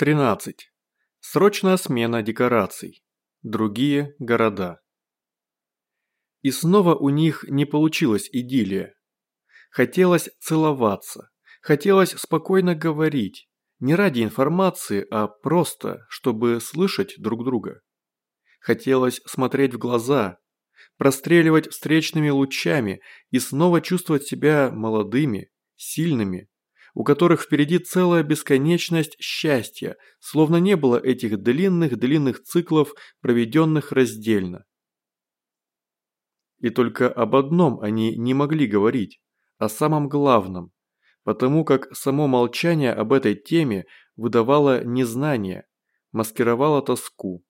13. Срочная смена декораций. Другие города. И снова у них не получилась идиллия. Хотелось целоваться, хотелось спокойно говорить, не ради информации, а просто, чтобы слышать друг друга. Хотелось смотреть в глаза, простреливать встречными лучами и снова чувствовать себя молодыми, сильными, у которых впереди целая бесконечность счастья, словно не было этих длинных-длинных циклов, проведенных раздельно. И только об одном они не могли говорить, о самом главном, потому как само молчание об этой теме выдавало незнание, маскировало тоску.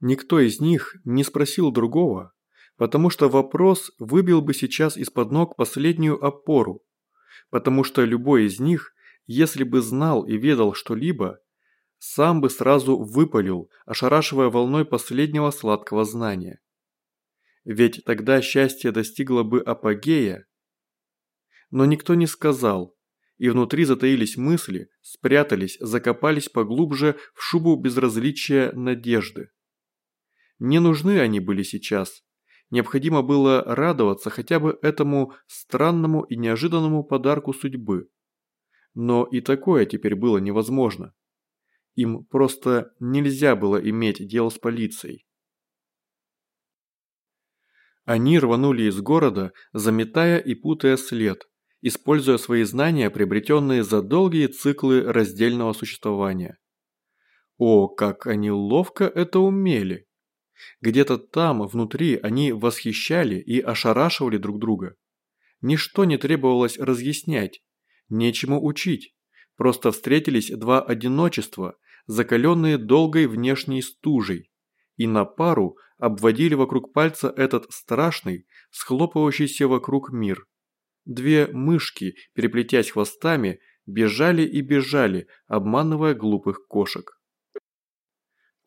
Никто из них не спросил другого, потому что вопрос выбил бы сейчас из-под ног последнюю опору, потому что любой из них, если бы знал и ведал что-либо, сам бы сразу выпалил, ошарашивая волной последнего сладкого знания. Ведь тогда счастье достигло бы апогея. Но никто не сказал, и внутри затаились мысли, спрятались, закопались поглубже в шубу безразличия надежды. Не нужны они были сейчас, Необходимо было радоваться хотя бы этому странному и неожиданному подарку судьбы. Но и такое теперь было невозможно. Им просто нельзя было иметь дело с полицией. Они рванули из города, заметая и путая след, используя свои знания, приобретенные за долгие циклы раздельного существования. О, как они ловко это умели! Где-то там, внутри, они восхищали и ошарашивали друг друга. Ничто не требовалось разъяснять, нечему учить. Просто встретились два одиночества, закаленные долгой внешней стужей, и на пару обводили вокруг пальца этот страшный, схлопывающийся вокруг мир. Две мышки, переплетясь хвостами, бежали и бежали, обманывая глупых кошек.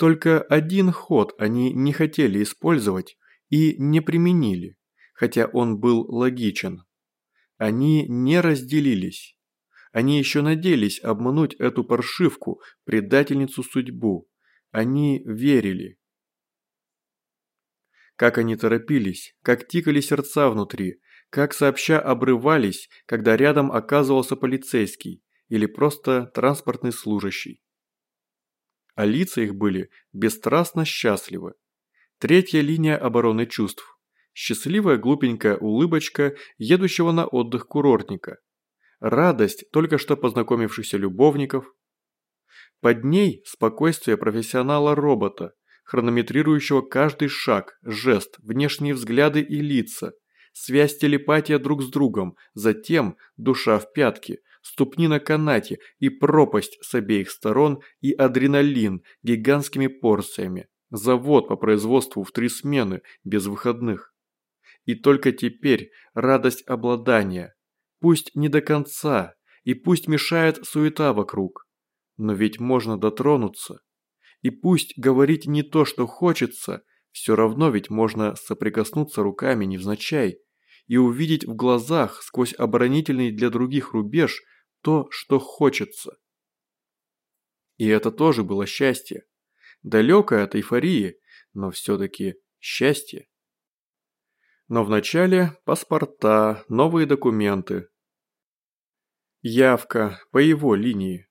Только один ход они не хотели использовать и не применили, хотя он был логичен. Они не разделились. Они еще надеялись обмануть эту паршивку, предательницу судьбу. Они верили. Как они торопились, как тикали сердца внутри, как сообща обрывались, когда рядом оказывался полицейский или просто транспортный служащий а лица их были бесстрастно счастливы. Третья линия обороны чувств. Счастливая глупенькая улыбочка едущего на отдых курортника. Радость только что познакомившихся любовников. Под ней спокойствие профессионала-робота, хронометрирующего каждый шаг, жест, внешние взгляды и лица, связь телепатия друг с другом, затем душа в пятки – ступни на канате и пропасть с обеих сторон и адреналин гигантскими порциями. Завод по производству в три смены, без выходных. И только теперь радость обладания. Пусть не до конца, и пусть мешает суета вокруг. Но ведь можно дотронуться. И пусть говорить не то, что хочется, все равно ведь можно соприкоснуться руками невзначай и увидеть в глазах сквозь оборонительный для других рубеж то, что хочется. И это тоже было счастье. Далекое от эйфории, но все-таки счастье. Но вначале паспорта, новые документы. Явка по его линии.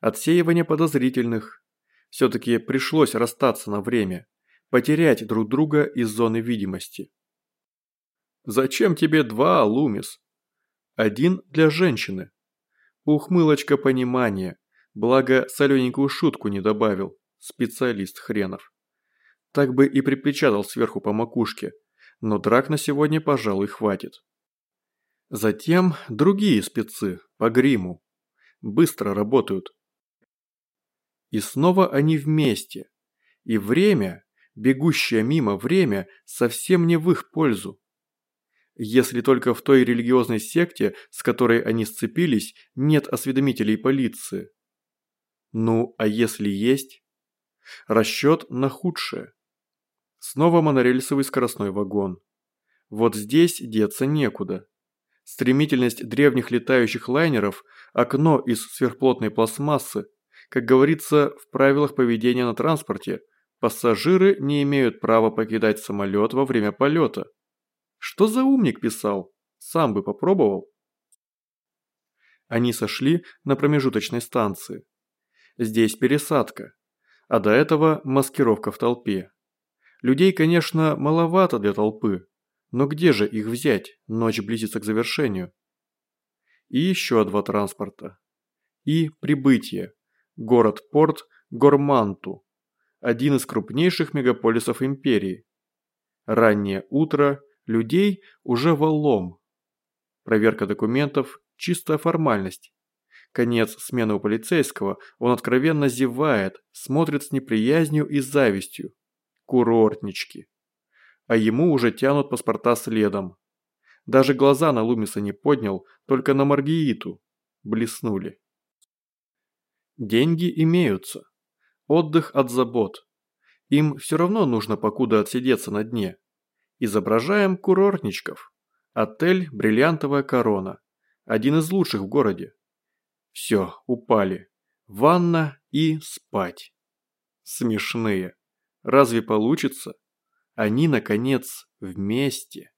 Отсеивание подозрительных. Все-таки пришлось расстаться на время. Потерять друг друга из зоны видимости. Зачем тебе два, Лумис? Один для женщины. Ухмылочка понимания. Благо, солененькую шутку не добавил. Специалист хренов. Так бы и припечатал сверху по макушке. Но драк на сегодня, пожалуй, хватит. Затем другие спецы, по гриму. Быстро работают. И снова они вместе. И время, бегущее мимо время, совсем не в их пользу если только в той религиозной секте, с которой они сцепились, нет осведомителей полиции. Ну, а если есть? Расчет на худшее. Снова монорельсовый скоростной вагон. Вот здесь деться некуда. Стремительность древних летающих лайнеров – окно из сверхплотной пластмассы. Как говорится в правилах поведения на транспорте, пассажиры не имеют права покидать самолет во время полета. Что за умник писал? Сам бы попробовал. Они сошли на промежуточной станции. Здесь пересадка, а до этого маскировка в толпе. Людей, конечно, маловато для толпы, но где же их взять? Ночь близится к завершению. И еще два транспорта. И прибытие. Город-порт Горманту. Один из крупнейших мегаполисов империи. Раннее утро, людей уже валом. Проверка документов – чистая формальность. Конец смены у полицейского, он откровенно зевает, смотрит с неприязнью и завистью. Курортнички а ему уже тянут паспорта следом. Даже глаза на Лумиса не поднял, только на Маргииту. Блеснули. Деньги имеются. Отдых от забот. Им все равно нужно покуда отсидеться на дне. Изображаем курортничков. Отель «Бриллиантовая корона». Один из лучших в городе. Все, упали. Ванна и спать. Смешные. Разве получится? Они, наконец, вместе.